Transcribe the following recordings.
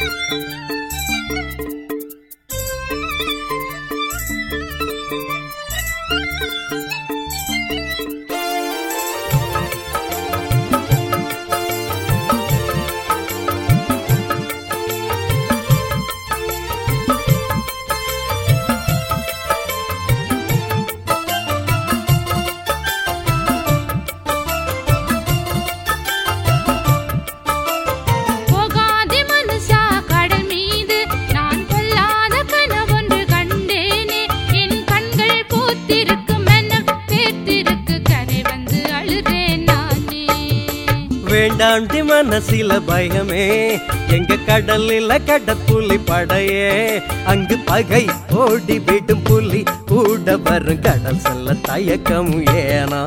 Música வேண்டாண்டி மனசில பயமே. எங்க கடலில கடற்புலி படையே. அங்கு பகை ஓடி விடும் புலி கூட வரும் கடல் செல்ல தயக்கம் ஏனா.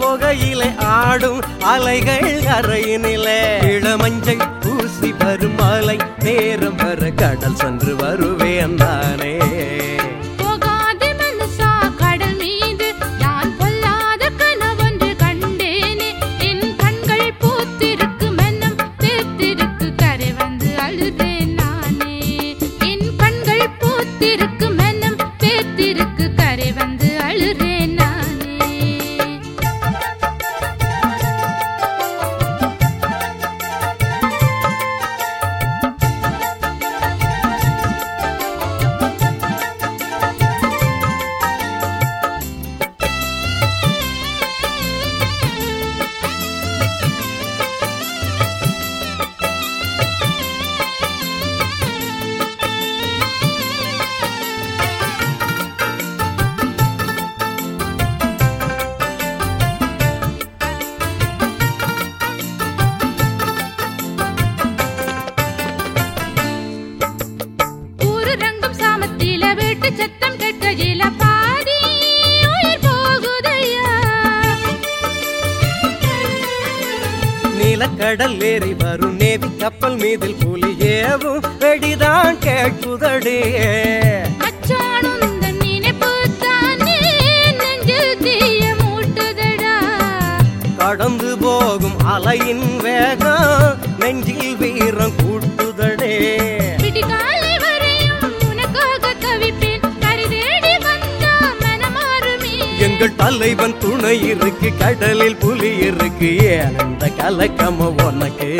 புகையில ஆடும் அலைகள் கரையினிலே. இளமஞ்சள் பூசி வரும் மலை நேரம் வர கடல் சென்று வருவேன் நீலக்கடல் ஏறி வரும். நேவி கப்பல் மீதில் புலி ஏவும். வெடிதான் கேட்குதடே. கடந்து போகும் அலையின் வேகம். நெஞ்சில் புலிகள் தலைவன் துணை இருக்கு கடலில் புலி இருக்கு. ஏன் அந்த கலக்கம உனக்கு?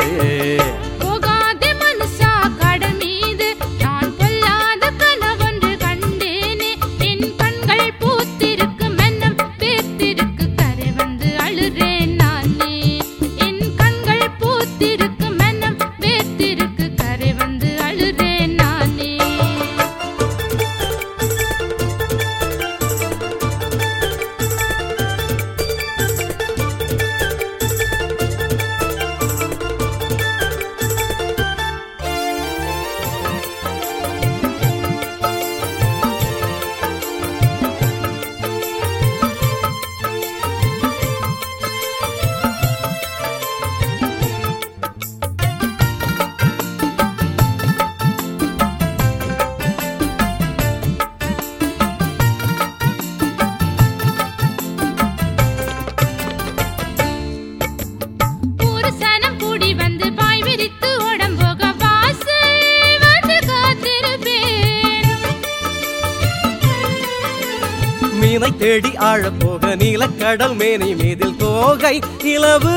தேடி ஆழ போக நீலக்கடல் மேனி மீதில் தோகை நிலவு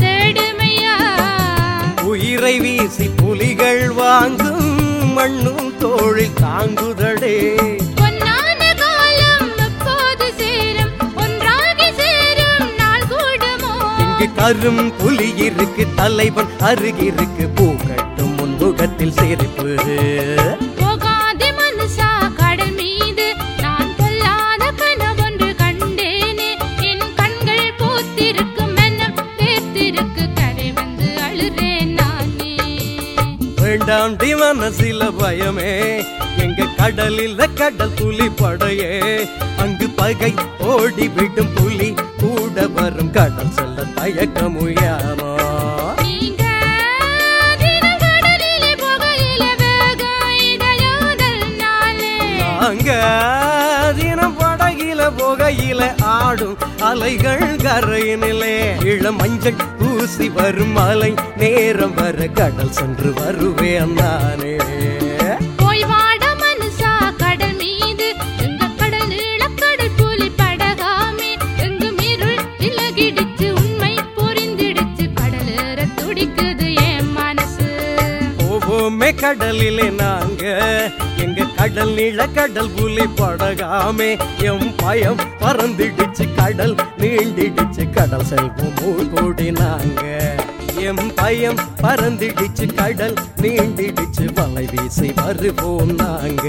தேடுமையா? உயிரை வீசி புலிகள் வாங்கும் மண்ணும் தோழில் தாங்குதடே. கரும் புலி இருக்கு தலைவன் அருகிருக்கு பூக்கட்டும் முன்முகத்தில் சிரிப்பு. போகாதே மனுஷா கடல் மீது. நான் பொல்லாத கனவொன்று கண்டேனே. என் கண்கள் பூத்திருக்கு மனம் பேத்திருக்கு கரை வந்து அழுறேன் நானே. வேண்டாம் டி மனசில பயமே. எங்க கடலில் கடல் புலி படையே. அங்கு பகை ஓடி விடும் புலி. கூட வரும் கடல் செல்ல தயக்கமுயாமா அங்க தினம் படகில புகையில ஆடும் அலைகள் கரையினிலே. இளம் மஞ்சள் பூசி வரும் அலை நேரம் வர கடல் சென்று வருவேன் நானே கடலிலே நாங்க. கடல் நீள கடல் புலி படகாமே. எம் பயம் பறந்துடுச்சு கடல் நீண்டிடுச்சு கடல். செல்வம் கூடி நாங்க எம் பயம் பறந்துடுச்சு கடல் நீண்டிடுச்சு. வலை வீசி வருவோம் நாங்க.